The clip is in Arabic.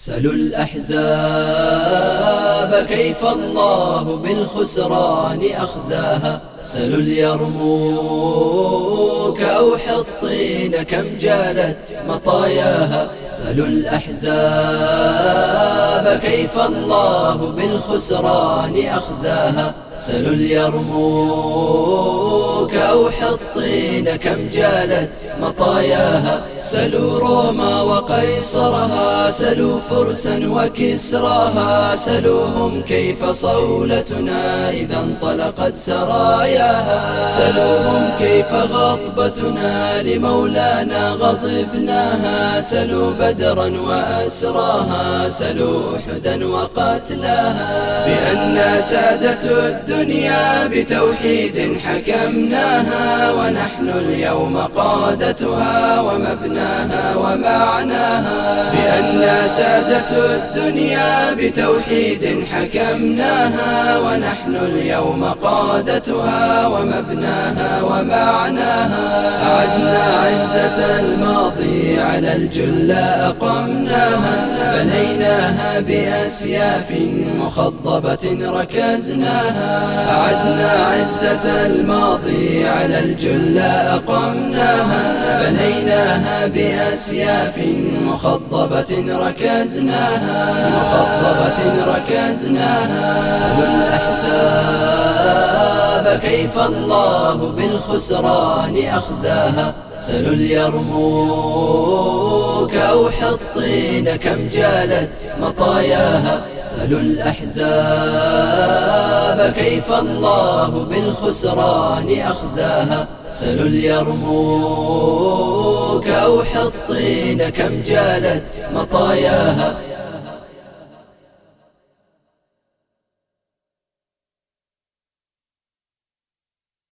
سلوا الأحزاب كيف الله بالخسران أخزاها. سلوا اليرموك أو حطين كم جالت مطاياها. سلوا الأحزاب كيف الله بالخسران أخزاها. سلوا اليرموك أو حطين كم جالت مطاياها. سلوا روما وقيصرها سلوا فرسا وكسراها. سلوهم كيف صولتنا إذا انطلقت سراياها. سلوهم كيف غضبتنا لمولانا غضبناها. سلوا بدرا وأسراها سلوا أحدا وقتلاها. بأن سادة الدنيا بتوحيد حكمناها ونحن اليوم قادتها ومبناها ومعناها بأن سادة الدنيا بتوحيد حكمناها ونحن اليوم قادتها ومبناها ومعناها أعدنا عزة الماضي على الجلة أقمناها بنيناها بأسياف مخضبة ركزناها أعدنا عزة الماضي على الجلة أقمناها بنيناها بأسياف مخضبة ركزناها مخضبة ركزناها. سلوا الأحزاب كيف الله بالخسران أخزاها. سلوا اليرموك أو حطين كم جالت مطاياها. سلوا الأحزاب كيف الله بالخسران أخزاها. سلوا اليرموك أو حطين كم جالت مطاياها.